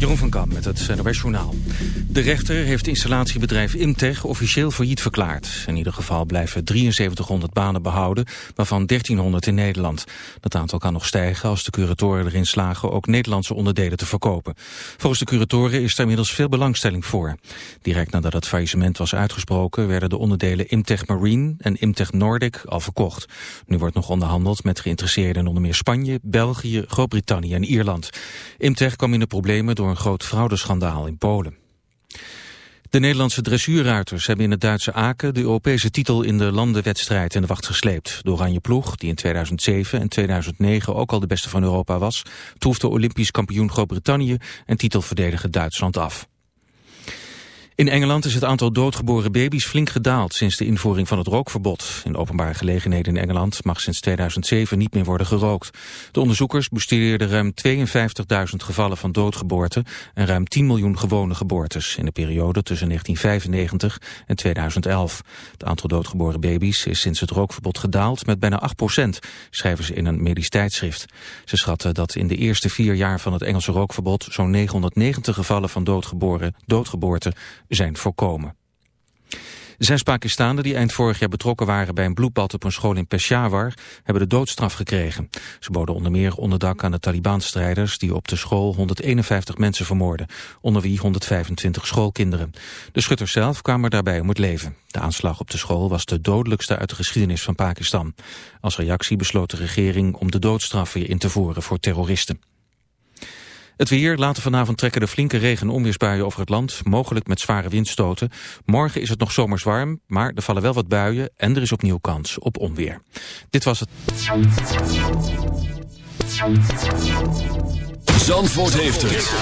Jeroen van Kamp met het NOS Journaal. De rechter heeft installatiebedrijf Imtech officieel failliet verklaard. In ieder geval blijven 7300 banen behouden, waarvan 1300 in Nederland. Dat aantal kan nog stijgen als de curatoren erin slagen ook Nederlandse onderdelen te verkopen. Volgens de curatoren is er inmiddels veel belangstelling voor. Direct nadat het faillissement was uitgesproken werden de onderdelen Imtech Marine en Imtech Nordic al verkocht. Nu wordt nog onderhandeld met geïnteresseerden onder meer Spanje, België, Groot-Brittannië en Ierland. Imtech kwam in de problemen door een groot fraudeschandaal in Polen. De Nederlandse dressuurruiters hebben in het Duitse Aken de Europese titel in de landenwedstrijd in de wacht gesleept. De Oranje Ploeg, die in 2007 en 2009 ook al de beste van Europa was, troefde Olympisch kampioen Groot-Brittannië en titelverdediger Duitsland af. In Engeland is het aantal doodgeboren baby's flink gedaald sinds de invoering van het rookverbod. In openbare gelegenheden in Engeland mag sinds 2007 niet meer worden gerookt. De onderzoekers bestudeerden ruim 52.000 gevallen van doodgeboorte en ruim 10 miljoen gewone geboortes in de periode tussen 1995 en 2011. Het aantal doodgeboren baby's is sinds het rookverbod gedaald met bijna 8 procent, schrijven ze in een medisch tijdschrift. Ze schatten dat in de eerste vier jaar van het Engelse rookverbod zo'n 990 gevallen van doodgeboren, doodgeboorte zijn voorkomen. Zes Pakistanen die eind vorig jaar betrokken waren bij een bloedbad op een school in Peshawar hebben de doodstraf gekregen. Ze boden onder meer onderdak aan de Taliban-strijders die op de school 151 mensen vermoorden, onder wie 125 schoolkinderen. De schutters zelf kwamen daarbij om het leven. De aanslag op de school was de dodelijkste uit de geschiedenis van Pakistan. Als reactie besloot de regering om de doodstraf weer in te voeren voor terroristen. Het weer, later vanavond trekken de flinke regen- en onweersbuien over het land, mogelijk met zware windstoten. Morgen is het nog zomers warm, maar er vallen wel wat buien en er is opnieuw kans op onweer. Dit was het. Zandvoort heeft het.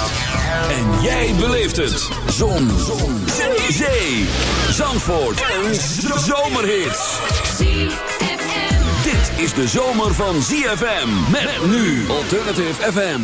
En jij beleeft het. Zon. Zon. Zee. Zandvoort. Een zomerhit. Dit is de zomer van ZFM. Met nu Alternative FM.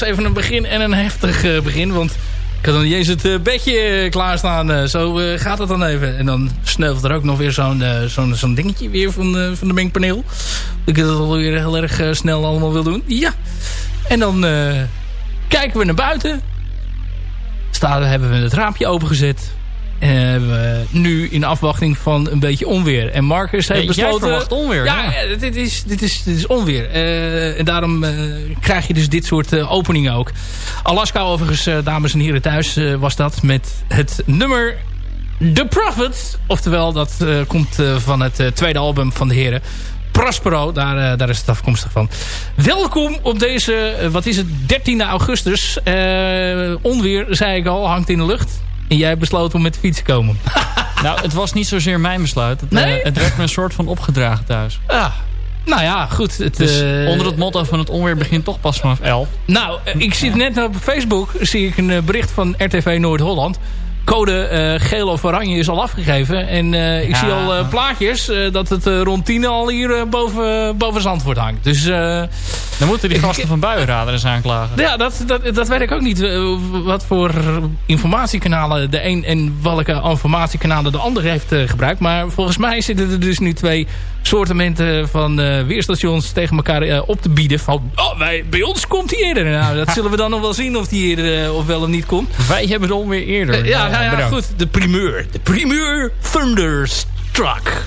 Even een begin en een heftig begin. Want ik had dan niet eens het bedje klaarstaan. zo gaat het dan even. En dan sneuvelt er ook nog weer zo'n zo'n zo'n dingetje weer van, van de mengpaneel. Dat ik het alweer heel erg snel allemaal wil doen. Ja. En dan kijken we naar buiten. Staan, hebben we het raampje opengezet. We nu in afwachting van een beetje onweer. En Marcus heeft besloten... Jij onweer. Ja, ja, dit, is, dit, is, dit is onweer. Uh, en daarom uh, krijg je dus dit soort uh, openingen ook. Alaska overigens, dames en heren thuis, was dat met het nummer The Prophet. Oftewel, dat komt van het tweede album van de heren. Prospero, daar, daar is het afkomstig van. Welkom op deze, wat is het, 13 augustus. onweer, zei ik al, hangt in de lucht. En jij besloten om met de fiets te komen. nou, het was niet zozeer mijn besluit. Het, nee? uh, het werd me een soort van opgedragen thuis. Ah, nou ja, goed. Het, dus uh, onder het motto van het onweer begint toch pas vanaf 11. Nou, ik zie net op Facebook zie ik een bericht van RTV Noord-Holland code uh, geel of oranje is al afgegeven. En uh, ik ja. zie al uh, plaatjes dat het rond tien al hier boven, boven Zandvoort hangt. Dus, Dan moeten die gasten van Buienradar eens aanklagen. Ja, dat, dat, dat weet ik ook niet. wat voor informatiekanalen de een en welke informatiekanalen de ander heeft gebruikt. Maar volgens mij zitten er dus nu twee soortementen van weerstations tegen elkaar op te bieden. Van, oh, wij, bij ons komt hij eerder. Nou, dat zullen we dan nog wel zien of die eerder of wel of niet komt. Wij hebben het onweer eerder. ja, nou ja, goed. De primeur. De primeur Thunderstruck.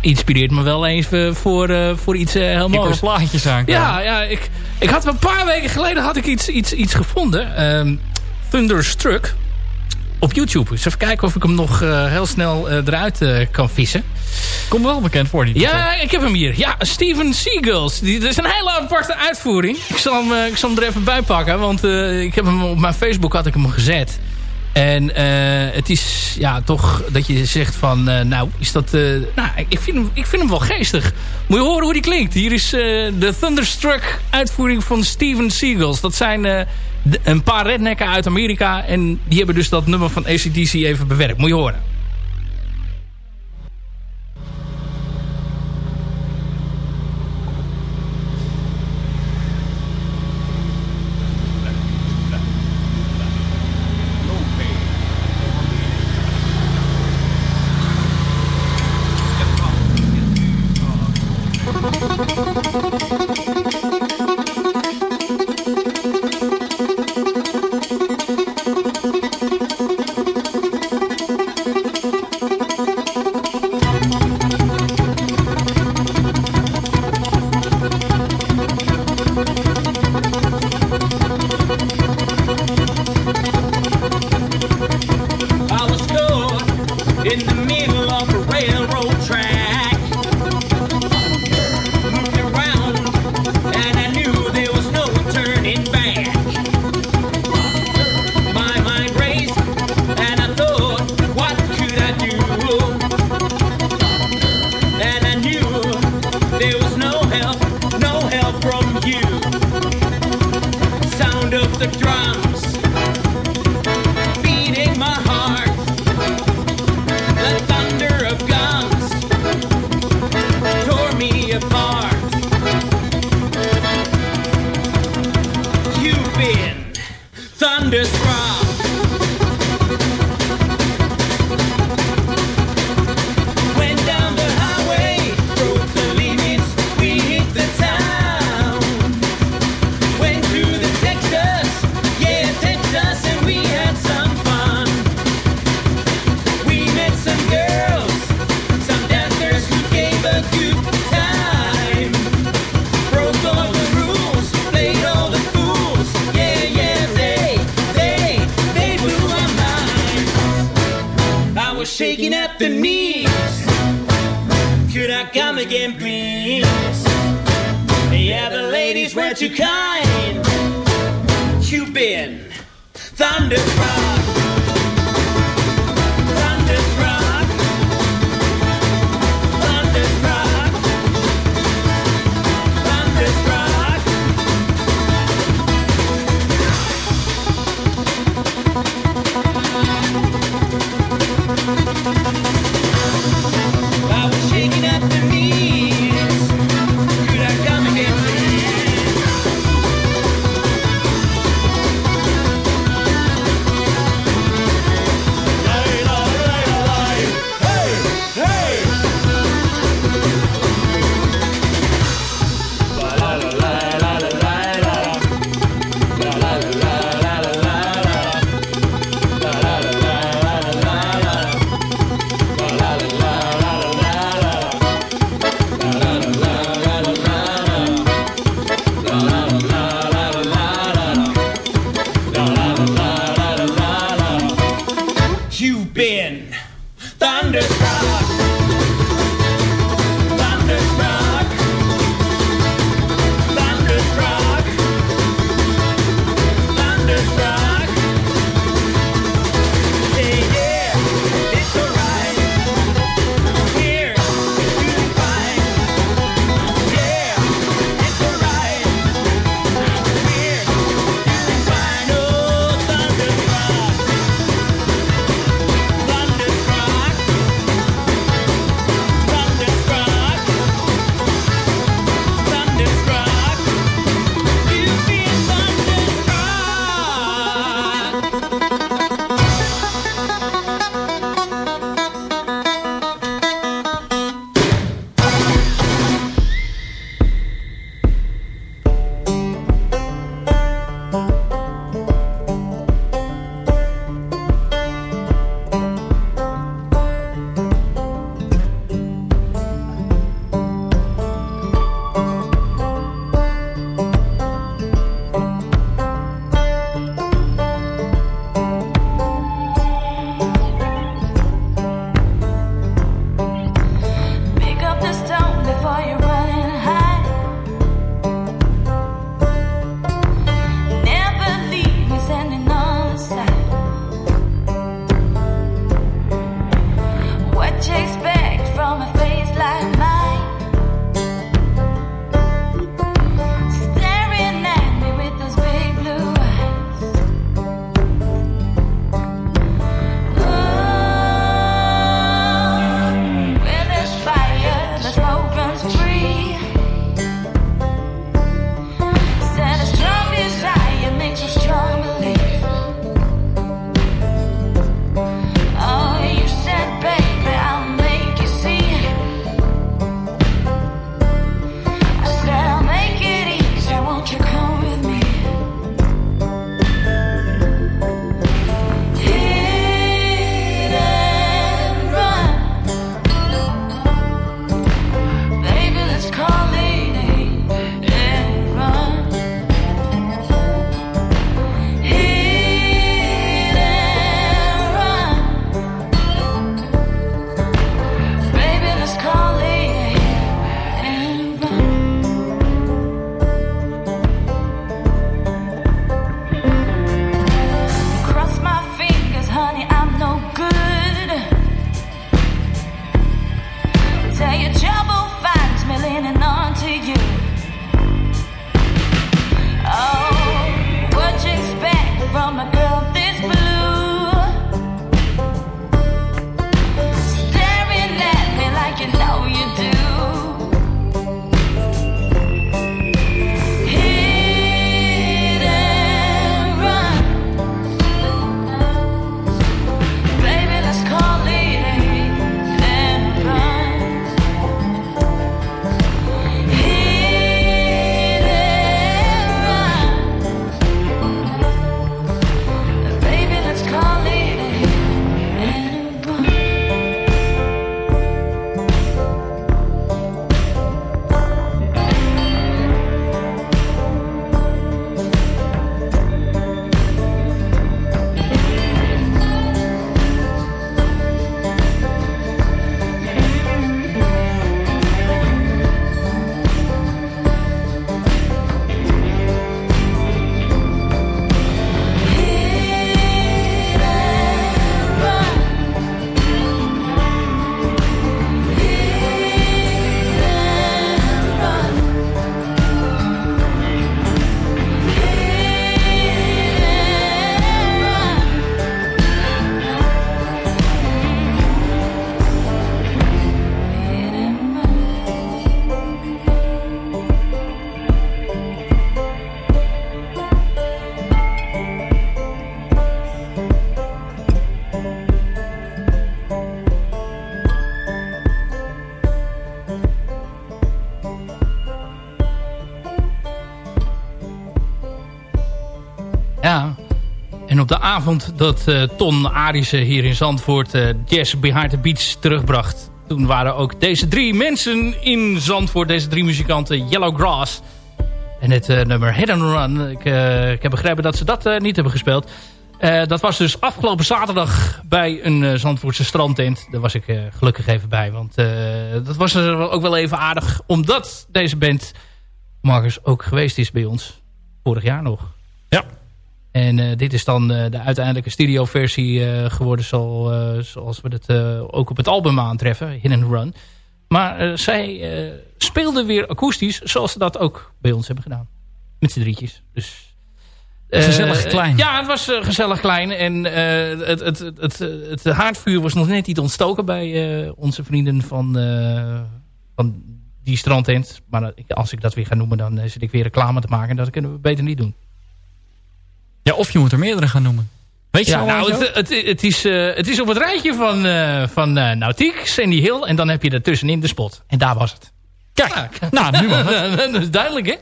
Inspireert me wel even voor, voor iets heel moois. Ik plaatjes aan. Ja, ja ik, ik had een paar weken geleden had ik iets, iets, iets gevonden. Um, Thunderstruck. Op YouTube. Dus even kijken of ik hem nog uh, heel snel eruit kan vissen. Kom wel bekend voor die. Ja, ik heb hem hier. Ja, Steven Seagulls. Die, dat is een hele aparte uitvoering. Ik zal hem, ik zal hem er even bij pakken. Want ik heb hem op mijn Facebook had ik hem gezet. En uh, het is ja, toch dat je zegt van... Uh, nou, is dat... Uh, nou, ik vind, hem, ik vind hem wel geestig. Moet je horen hoe die klinkt. Hier is de Thunderstruck uitvoering van Steven Seagulls. Dat zijn een paar rednecken uit Amerika. En die hebben dus dat nummer van ACDC even bewerkt. Moet je horen. Avond dat uh, Ton Arissen hier in Zandvoort uh, Jazz Behind the Beats terugbracht. Toen waren ook deze drie mensen in Zandvoort, deze drie muzikanten, Yellow Grass. En het uh, nummer Hidden Run, ik, ik, heb begrepen dat ze dat niet hebben gespeeld. dat was dus afgelopen zaterdag bij een Zandvoortse strandtent. Daar was ik gelukkig even bij. Want dat was ook wel even aardig. Omdat deze band, Marcus, ook geweest is bij ons. Vorig jaar nog. En dit is dan de uiteindelijke studioversie geworden. Zo, zoals we het ook op het album aantreffen. Hidden Run. Maar zij speelden weer akoestisch. Zoals ze dat ook bij ons hebben gedaan. Met z'n drietjes. Dus Gezellig uh, klein. Ja, het was uh, gezellig klein. En uh, het, het, het, het, haardvuur was nog net niet ontstoken bij onze vrienden van, van die strandtent. Maar als ik dat weer ga noemen, dan zit ik weer reclame te maken. Dat kunnen we beter niet doen. Ja, of je moet er meerdere gaan noemen. Weet je ja, nou, het, het, het, is, het is op het rijtje van, van Nautiek, Sandy Hill. En dan heb je ertussenin de spot. En daar was het. Kijk, ja. nou, nu dat is duidelijk, hè?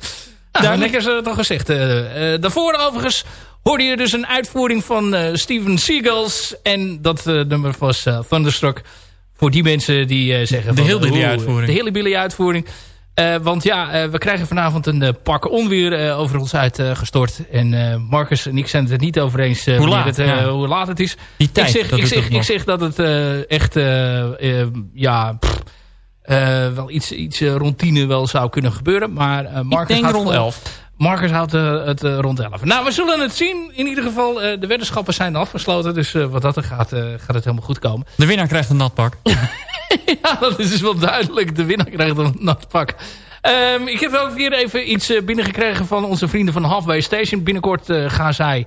Nou, lekker is toch gezegd. Uh, uh, daarvoor overigens hoorde je dus een uitvoering van uh, Steven Seagulls. En dat nummer was Thunderstruck. Voor die mensen die zeggen... De hele Billy uitvoering. De hele Billy uitvoering. want ja, we krijgen vanavond een pak onweer over ons uitgestort. en Marcus en ik zijn het er niet over eens hoe, laat, het, ja. hoe laat het is. Die tijd, ik, zeg, ik, zeg, ik zeg dat het echt... ja... Pff, uh, wel iets, iets uh, rond tien wel zou kunnen gebeuren. Maar uh, Marcus Ik denk rond 11. Marcus houdt het rond 11. Nou, we zullen het zien. In ieder geval, de weddenschappen zijn afgesloten. Dus wat dat er gaat, gaat het helemaal goed komen. De winnaar krijgt een natpak. ja, dat is dus wel duidelijk. De winnaar krijgt een natpak. Um, ik heb ook weer even iets binnengekregen van onze vrienden van Halfway Station. Binnenkort gaan zij...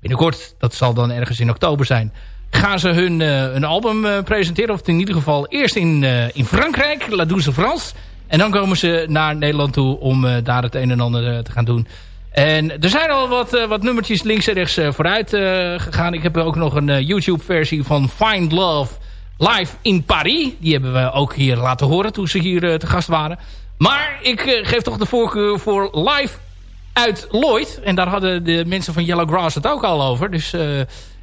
Binnenkort, dat zal dan ergens in oktober zijn gaan ze hun, uh, hun album uh, presenteren. Of in ieder geval eerst in, in Frankrijk, La Douce France. En dan komen ze naar Nederland toe om daar het een en ander te gaan doen. En er zijn al wat, wat nummertjes links en rechts vooruit gegaan. Ik heb ook nog een YouTube versie van Find Love live in Paris. Die hebben we ook hier laten horen toen ze hier te gast waren. Maar ik geef toch de voorkeur voor live uit Lloyd. En daar hadden de mensen van Yellow Grass het ook al over. Dus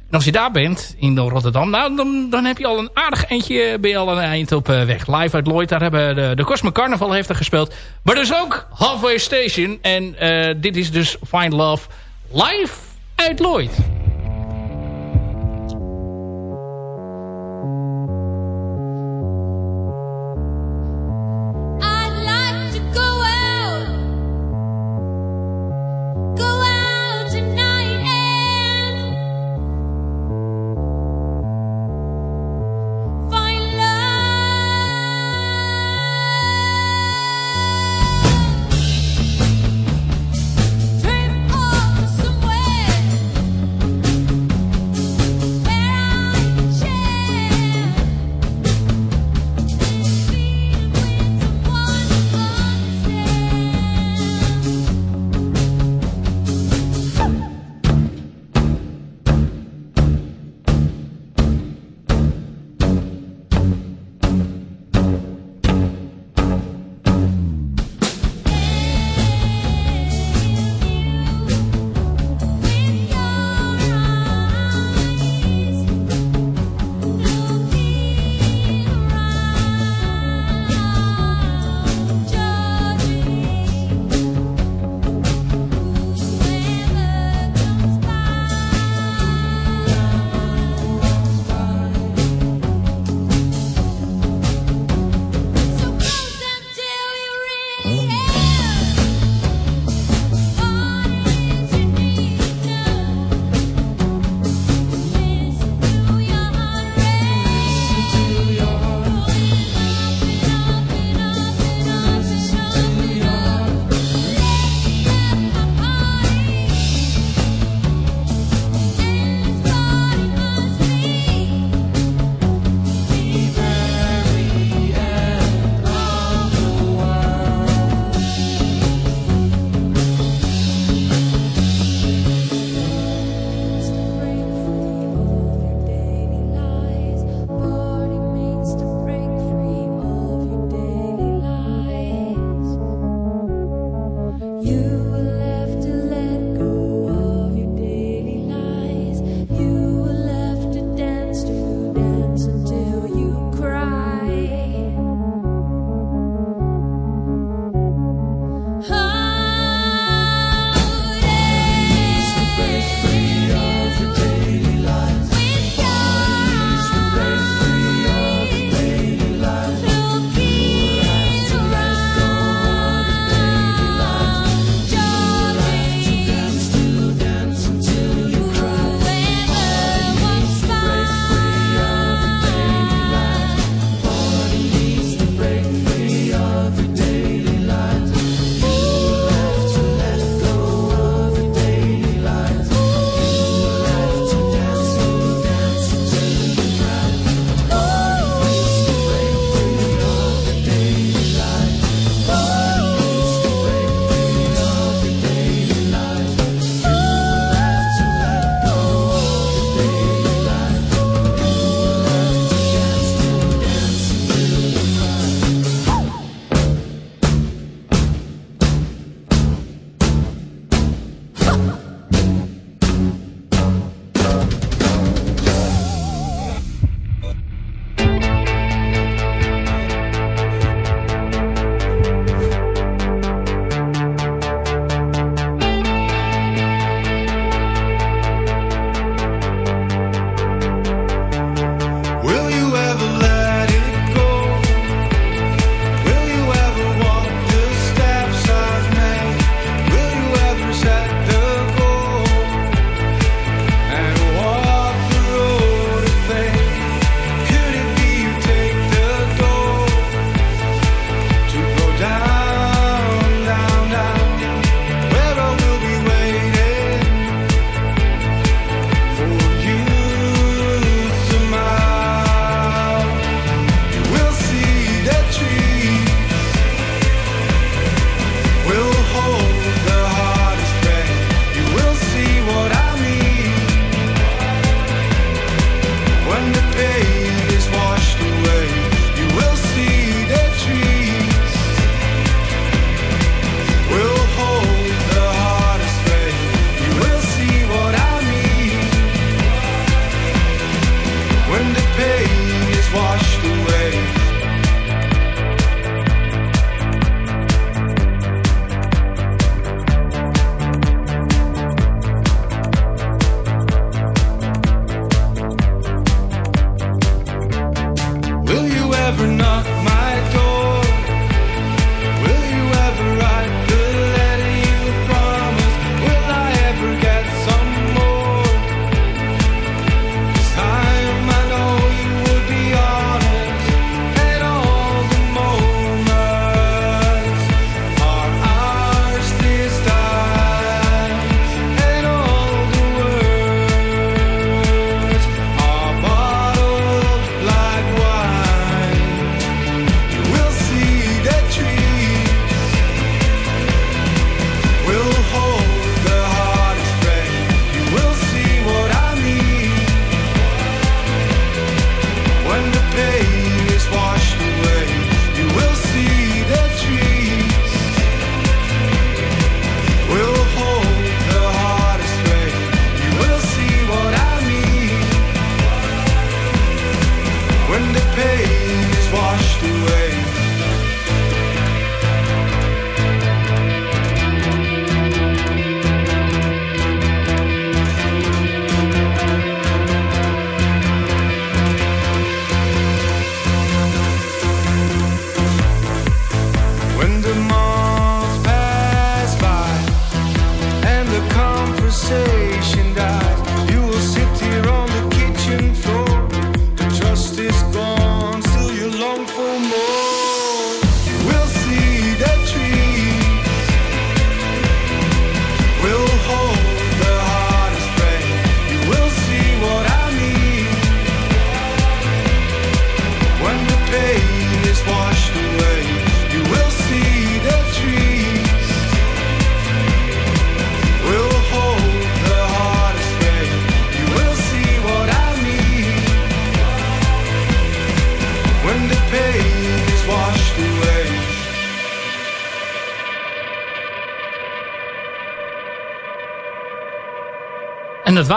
en als je daar bent, in Rotterdam, nou, dan, dan heb je al een aardig eindje, ben je al een eind op uh, weg. Live uit Lloyd, daar hebben de, de Cosmic Carnival heeft er gespeeld. Maar dus ook Halfway Station. En uh, dit is dus Find Love live uit Lloyd.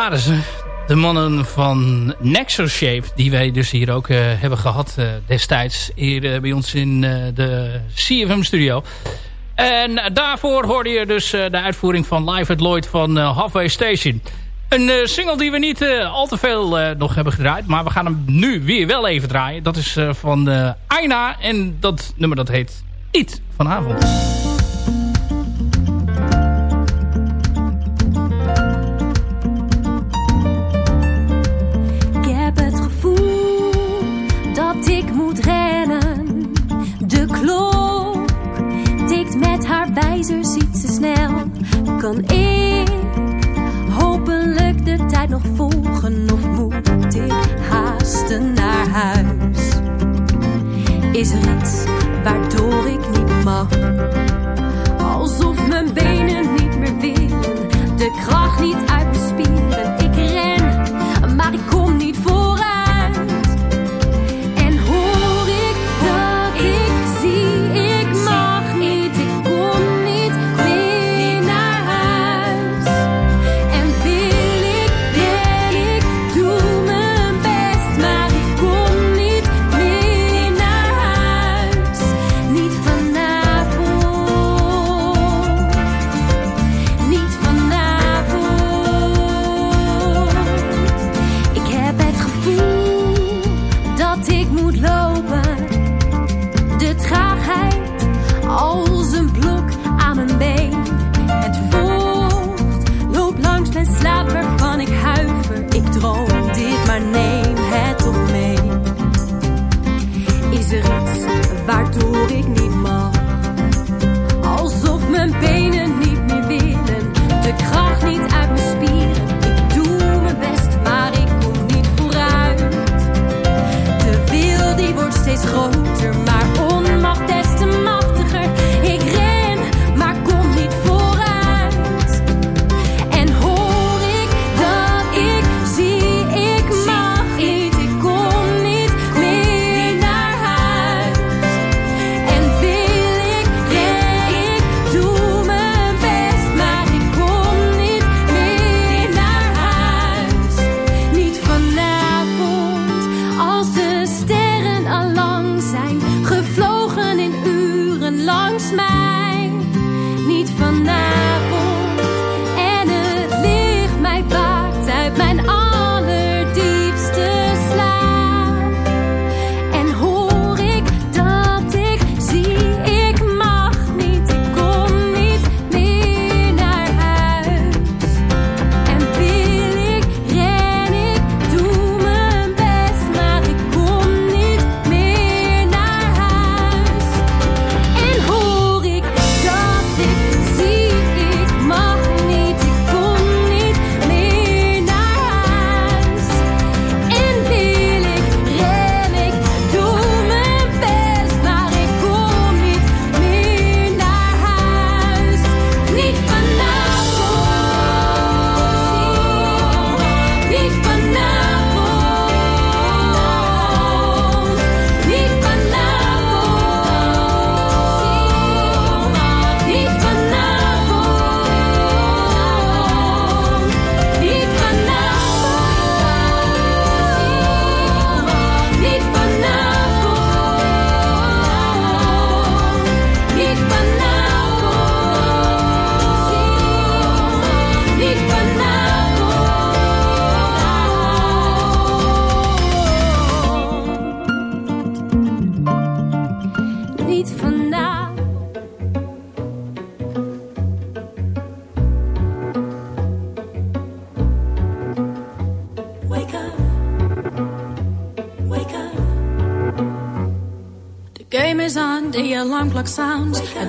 Waren ze. De mannen van Nexus Shape, die wij dus hier ook uh, hebben gehad uh, destijds. Hier uh, bij ons in de CFM studio. En daarvoor hoorde je dus de uitvoering van Live at Lloyd van Halfway Station. Een single die we niet al te veel nog hebben gedraaid. Maar we gaan hem nu weer wel even draaien. Dat is van Aina. En dat nummer dat heet Niet vanavond. Is er iets waardoor ik niet mag?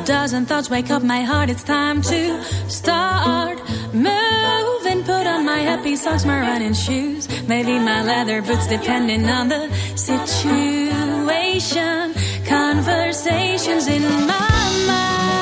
Dozen thoughts wake up my heart. It's time to start moving. Put on my happy socks, my running shoes. Maybe my leather boots, depending on the situation. Conversations in my mind.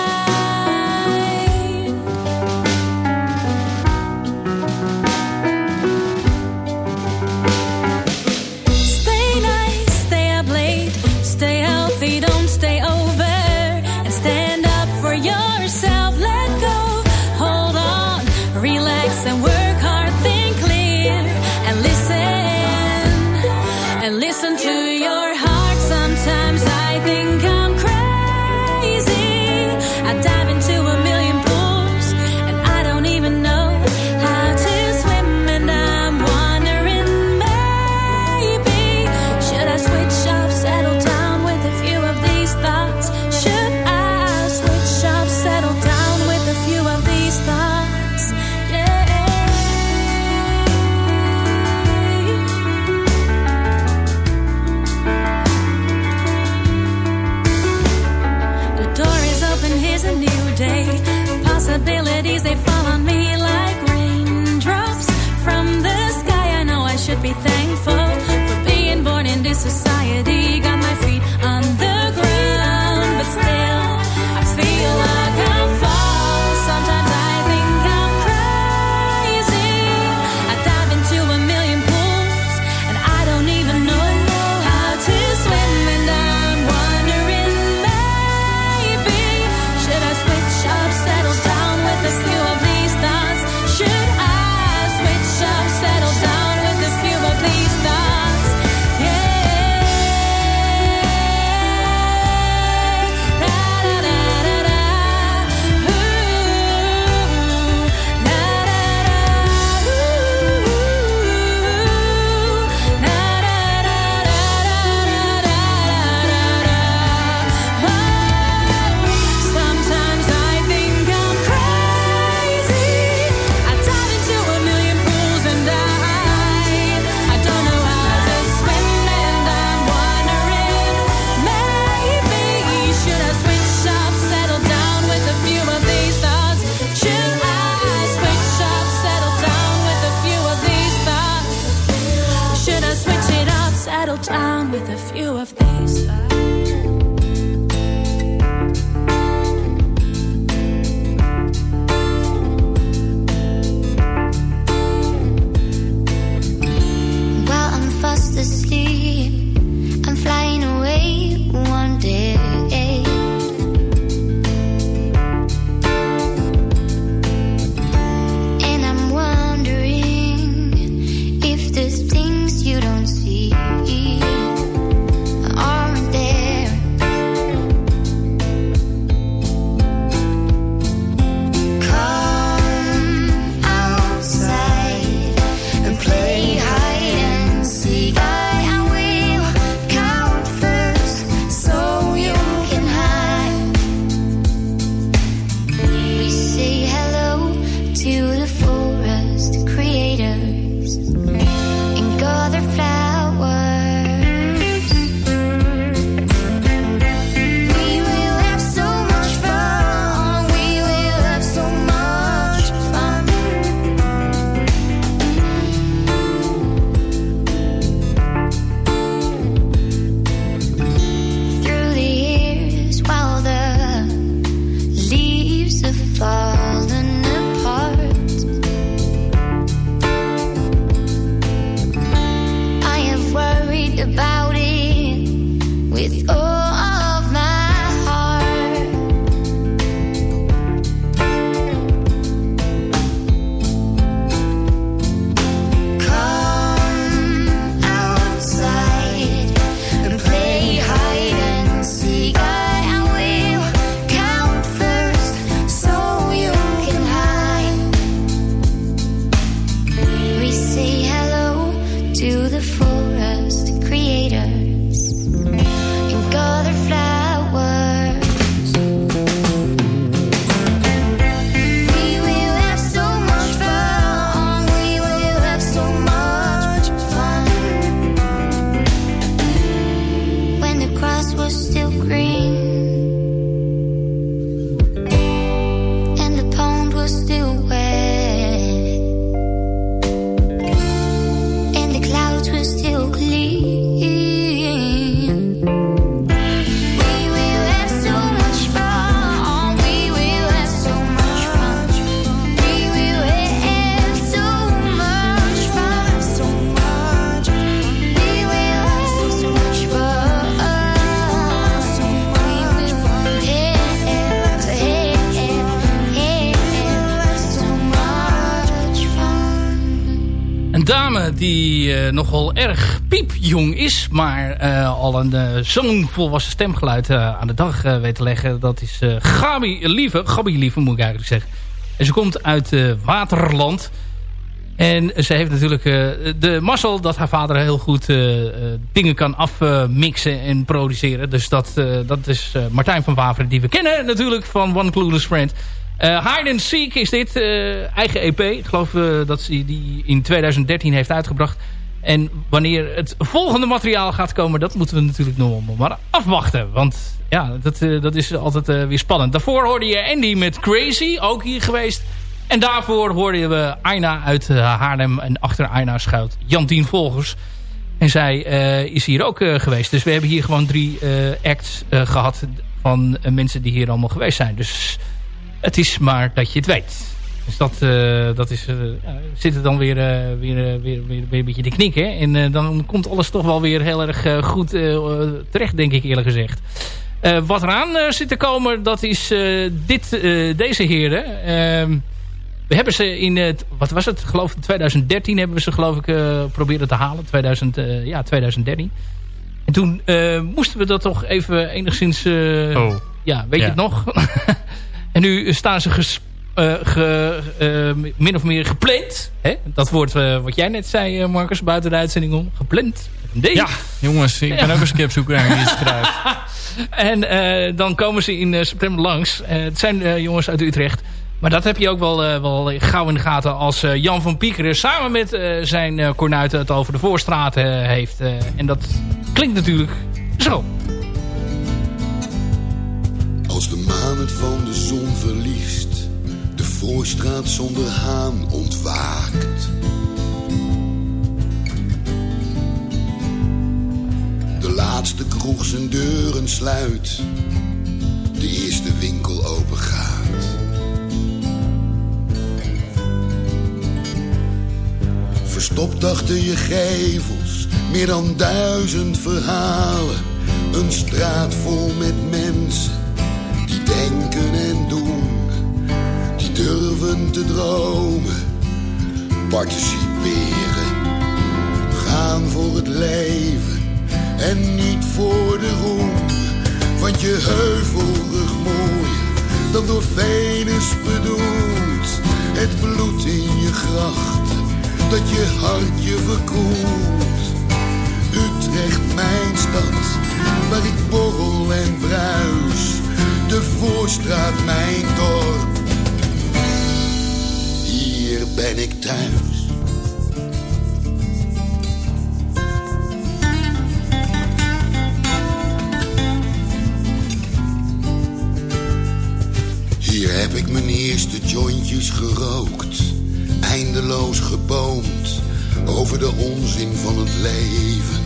Een dame die eh, nogal erg piepjong is, maar eh, al een eh, zo'n volwassen stemgeluid aan de dag weet te leggen. Dat is Gabi Lieve. Gabi Lieve moet ik eigenlijk zeggen. En ze komt uit Waterland. En ze heeft natuurlijk de mazzel dat haar vader heel goed dingen kan afmixen en produceren. Dus dat, dat is Martijn van Waveren die we kennen natuurlijk van One Clueless Friend. Eh Hide and Seek is dit, eh, eigen EP. Ik geloof eh, dat ze die in 2013 heeft uitgebracht. En wanneer het volgende materiaal gaat komen, dat moeten we natuurlijk nog maar afwachten. Want ja, dat, dat is altijd weer spannend. Daarvoor hoorde je Andy met Crazy, ook hier geweest. En daarvoor hoorden we Aina uit Haarlem. En achter Aina schuilt Jantien Volgers. En zij is hier ook geweest. Dus we hebben hier gewoon drie acts eh, gehad van mensen die hier allemaal geweest zijn. Dus het is maar dat je het weet. Dus dat, eh, dat is, eh, zit er dan weer, eh, weer, weer, weer, weer een beetje de knik. Hè? En dan komt alles toch wel weer heel erg goed terecht, denk ik eerlijk gezegd. Wat eraan zit te komen, dat is dit, deze heren. Ehm, we hebben ze in, het, wat was het, geloof ik 2013 hebben we ze geloof ik proberen te halen. 2000, eh, ja, 2013. En toen moesten we dat toch even enigszins... Oh. Ja, weet je het nog? en nu staan ze ges, eh, ge, eh, min of meer gepland. Hè? Dat woord eh, wat jij net zei, Marcus, buiten de uitzending om. Gepland. Ja, jongens, ik ben ook een naar wie het schrijft. En dan komen ze in september langs. Het zijn jongens uit Utrecht. Maar dat heb je ook wel, wel gauw in de gaten als Jan van Piekeren samen met zijn eh kornuiten het over de Voorstraat eh, heeft. En dat klinkt natuurlijk zo. De maan het van de zon verliest, de voorstraat zonder haan ontwaakt. De zijn deuren sluit, de eerste winkel open gaat. Verstopt achter je gevels, meer dan duizend verhalen. Een straat vol met mensen denken en doen, die durven te dromen, participeren, gaan voor het leven en niet voor de roem. Want je heuvelrug mooier dan door Venus bedoeld. Het bloed in je grachten, dat je hart je verkoelt. Utrecht, mijn stad, waar ik borrel en bruis. De voorstraat, mijn dorp. Hier ben ik thuis. Hier heb ik mijn eerste jointjes gerookt, eindeloos geboomd over de onzin van het leven.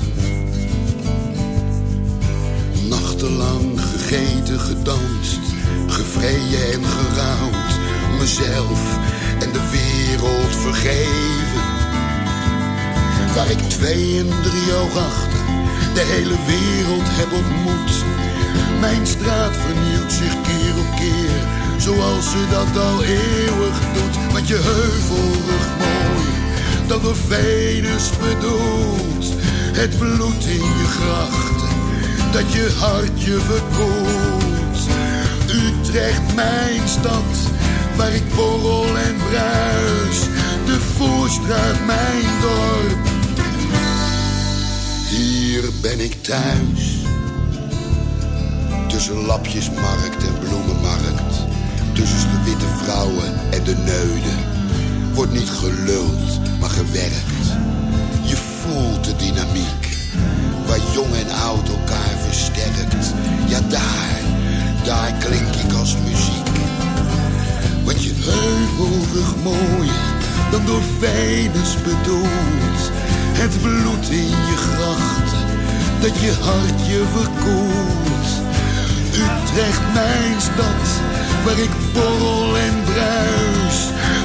Nachtenlang gegeten, gedanst, gevreden en gerouwd, mezelf en de wereld vergeven. Waar ik twee en drie oog achter de hele wereld heb ontmoet. Mijn straat vernieuwt zich keer op keer, zoals ze dat al eeuwig doet. Want je heuvelrug mooi, dat door Venus bedoelt. Het bloed in je grachten, dat je hart je verkoelt. Utrecht, mijn stad, waar ik borrel en bruis. De Voorstraat, mijn dorp. Hier ben ik thuis. Tussen lapjesmarkt en bloemenmarkt. Tussen de witte vrouwen en de neuden. Wordt niet geluld, maar gewerkt. Je voelt de dynamiek. Waar jong en oud elkaar versterkt. Ja, daar, daar klink ik als muziek. Want je heuvelrug mooier dan door Venus bedoeld. Het bloed in je grachten, dat je hart je verkoelt. Utrecht, mijn stad, waar ik borrel en bruis.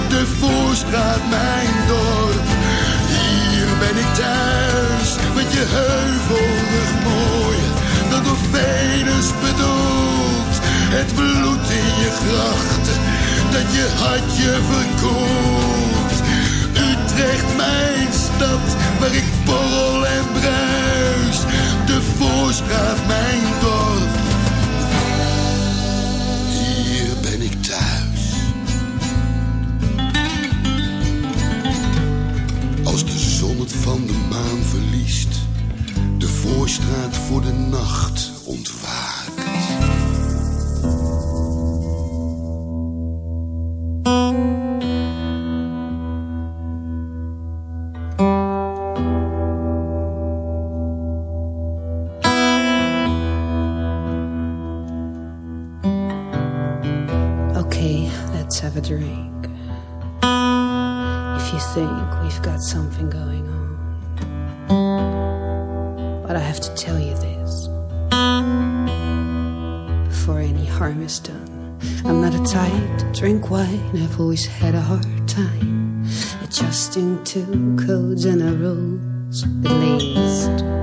De Voorstraat, mijn dorp, hier ben ik thuis. Je heuvelrug mooier dan door Venus bedoeld. Het bloed in je grachten, dat je hart je verkoelt. Utrecht, mijn stad, waar ik borrel en bruis. De Voorstraat, mijn dorp. Hier ben ik thuis. Als de zon het van de maan verliest, Voorstraat voor de nacht ontwaakt. Okay, let's have a drink. If you think we've got something going on. Is done. I'm not a type to drink wine, I've always had a hard time adjusting to codes and rules, at least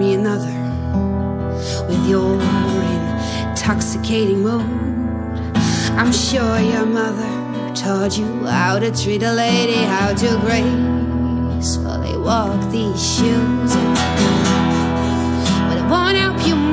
me another with your intoxicating mood. I'm sure your mother taught you how to treat a lady, how to gracefully walk these shoes. But it won't help you.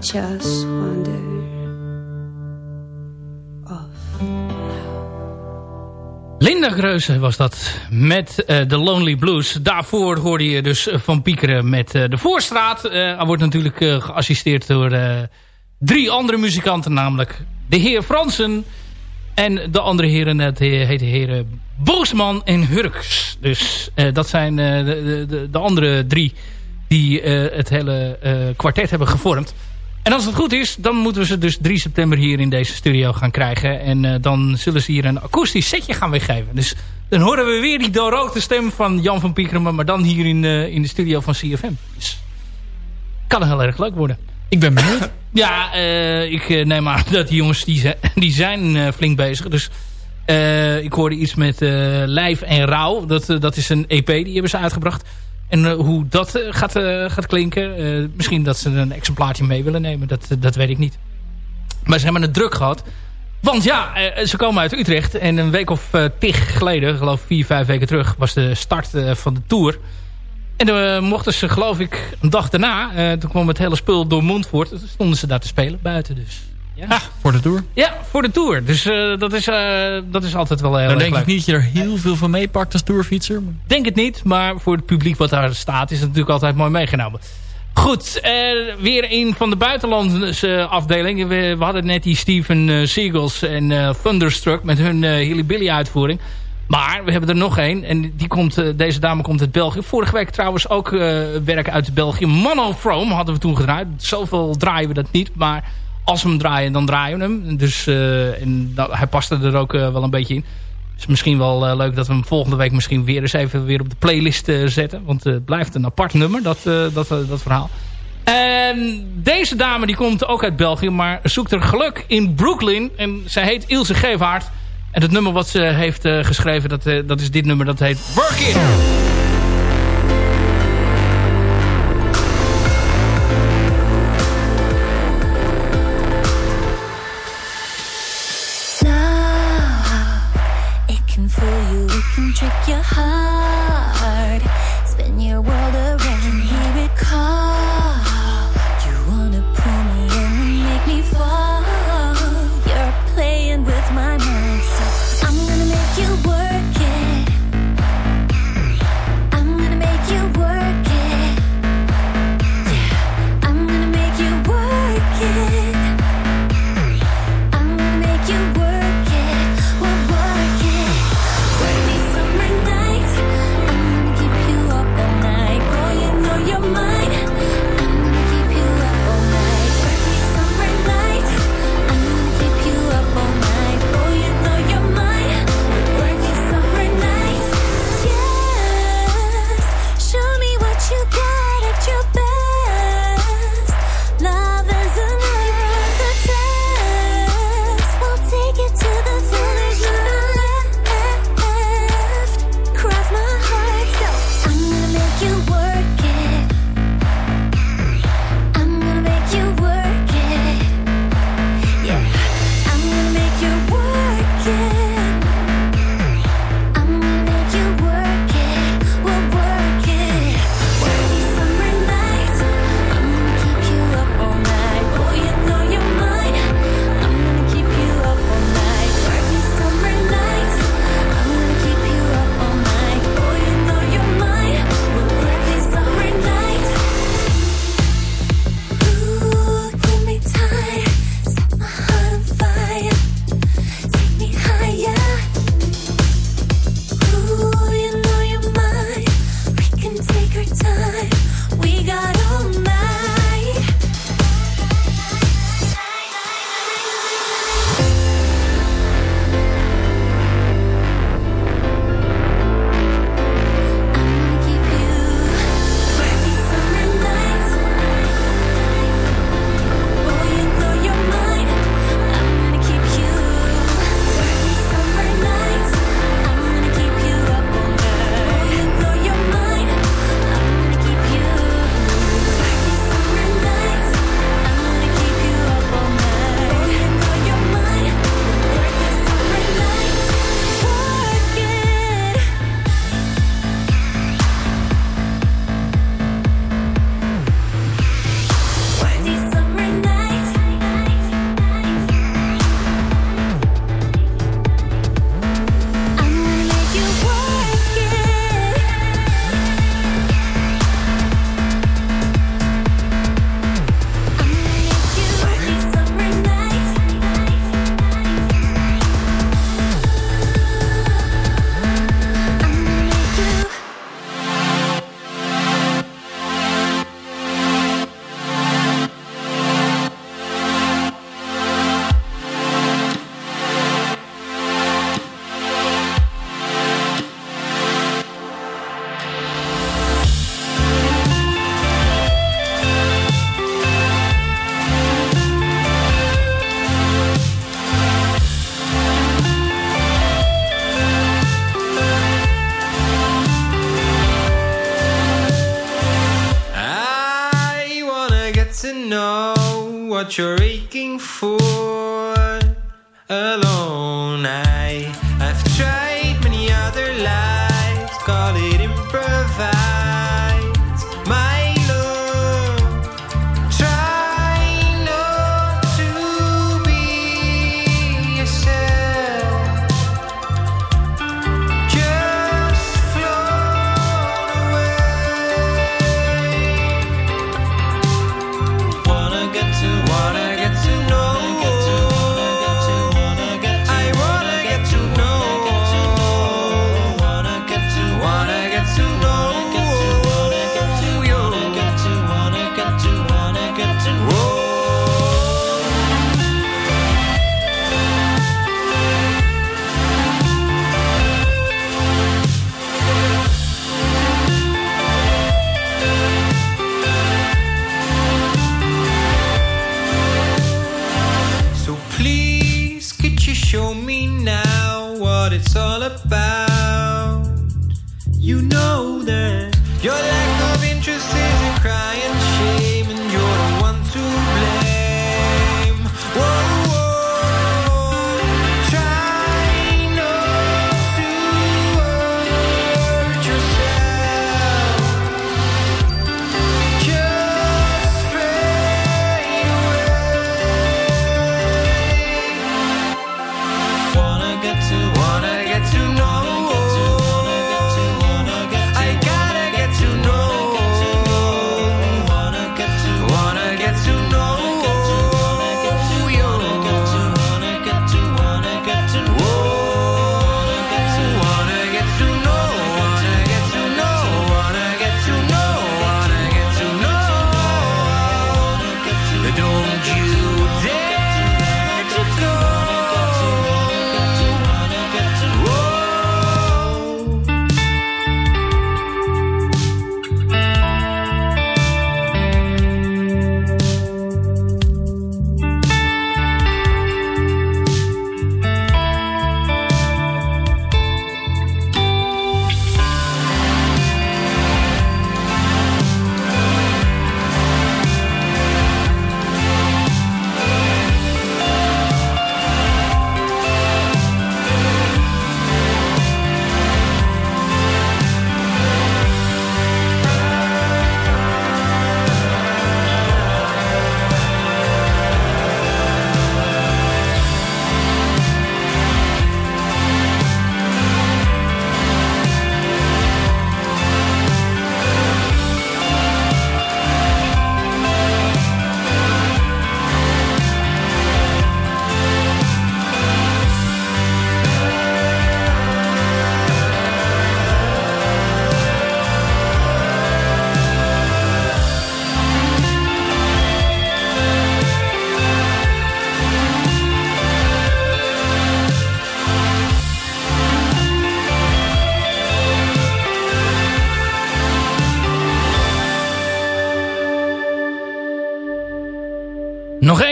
Just wonder. Linda Greuze was dat met eh, The Lonely Blues. Daarvoor hoorde je dus Van Piekeren met eh, De Voorstraat. Eh, hij wordt natuurlijk eh, geassisteerd door eh, drie andere muzikanten. Namelijk de heer Fransen en de andere heren. Het he- heet de heren Boosman en Hurks. Dus eh, dat zijn eh, de, de, de andere drie die eh, het hele eh, kwartet hebben gevormd. En als het goed is, dan moeten we ze dus 3 september hier in deze studio gaan krijgen. En eh, dan zullen ze hier een akoestisch setje gaan weggeven. Dus dan horen we weer die doorrookte stem van Jan van Piekeren. Maar dan hier in, eh, in de studio van CFM. Dus kan heel erg leuk worden. Ik ben benieuwd. Ja, eh, ik neem aan dat die jongens die zijn, die zijn flink bezig. Dus ik hoorde iets met Lijf en Rauw. Dat, dat is een EP, die hebben ze uitgebracht. En eh, hoe dat eh, gaat, eh, gaat klinken. misschien dat ze een exemplaartje mee willen nemen. Dat, dat weet ik niet. Maar ze hebben het druk gehad. Want ja, ze komen uit Utrecht. En een week of tig geleden, geloof ik vier, vijf weken terug... was de start van de tour. En dan mochten ze, geloof ik, een dag daarna... toen kwam het hele spul door Montfort. Stonden ze daar te spelen buiten dus. Ja, Voor de tour. ja voor de tour. Dus eh, dat, is, eh, dat is altijd wel heel Dan denk leuk. ik niet dat je er heel veel van meepakt als tourfietser. denk het niet, maar voor het publiek wat daar staat... is het natuurlijk altijd mooi meegenomen. Goed, eh, weer een van de buitenlandse afdelingen. We, we hadden net die Steven Seagulls en Thunderstruck... met hun Hilly Billy uitvoering. Maar we hebben er nog één. En die komt, deze dame komt uit België. Vorige week trouwens ook werk uit België. Monochrome hadden we toen gedraaid. Zoveel draaien we dat niet. Maar als we hem draaien, dan draaien hem. Dus eh, en dat, hij paste er ook eh, wel een beetje in. is misschien wel eh, leuk dat we hem volgende week misschien weer eens even weer op de playlist zetten. Want het blijft een apart nummer, dat, dat, dat verhaal. En deze dame die komt ook uit België, maar zoekt er geluk in Brooklyn. En zij heet Ilse Gevaert. En het nummer wat ze heeft geschreven, dat, dat is dit nummer, dat heet Work It. It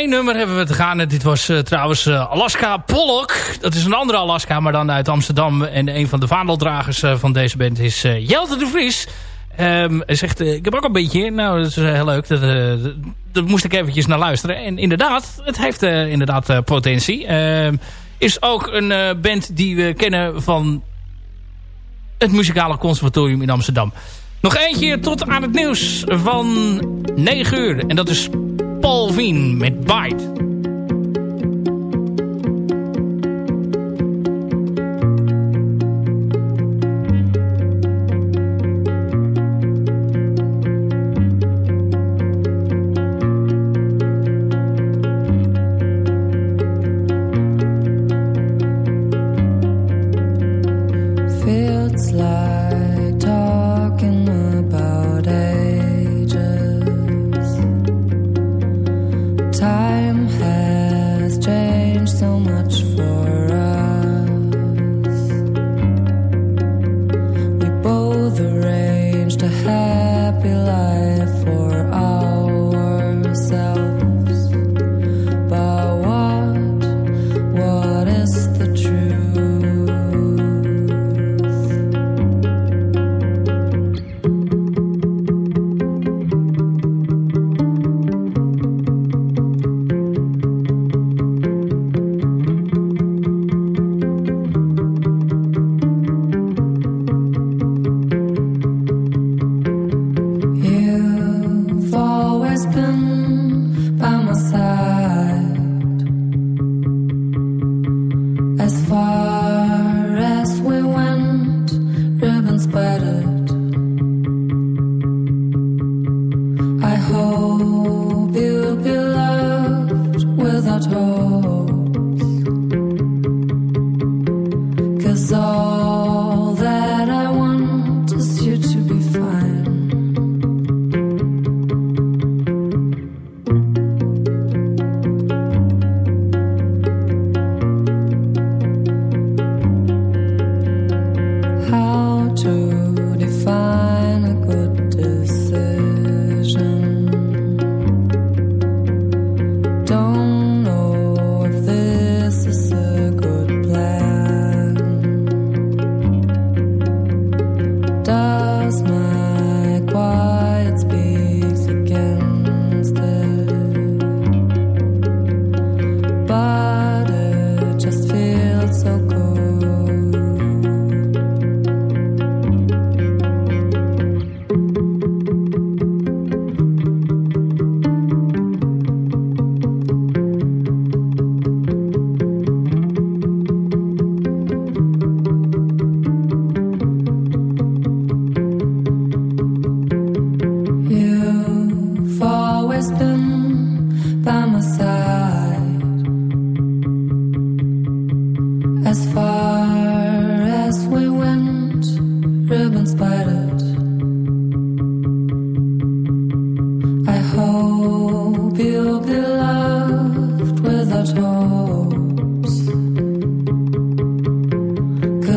nummer hebben we te gaan. Dit was eh, trouwens eh, Alaska Pollock. Dat is een andere Alaska, maar dan uit Amsterdam. En een van de vaandeldragers eh, van deze band is Jelte de Vries. Ehm, hij zegt, ik heb ook een beetje. Nou, dat is heel leuk. Dat, dat- moest ik eventjes naar luisteren. En inderdaad, het heeft inderdaad potentie. Ehm, is ook een band die we kennen van het Muzikale Conservatorium in Amsterdam. Nog eentje tot aan het nieuws van 9 uur. En dat is Paul Vien met Bite.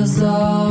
was all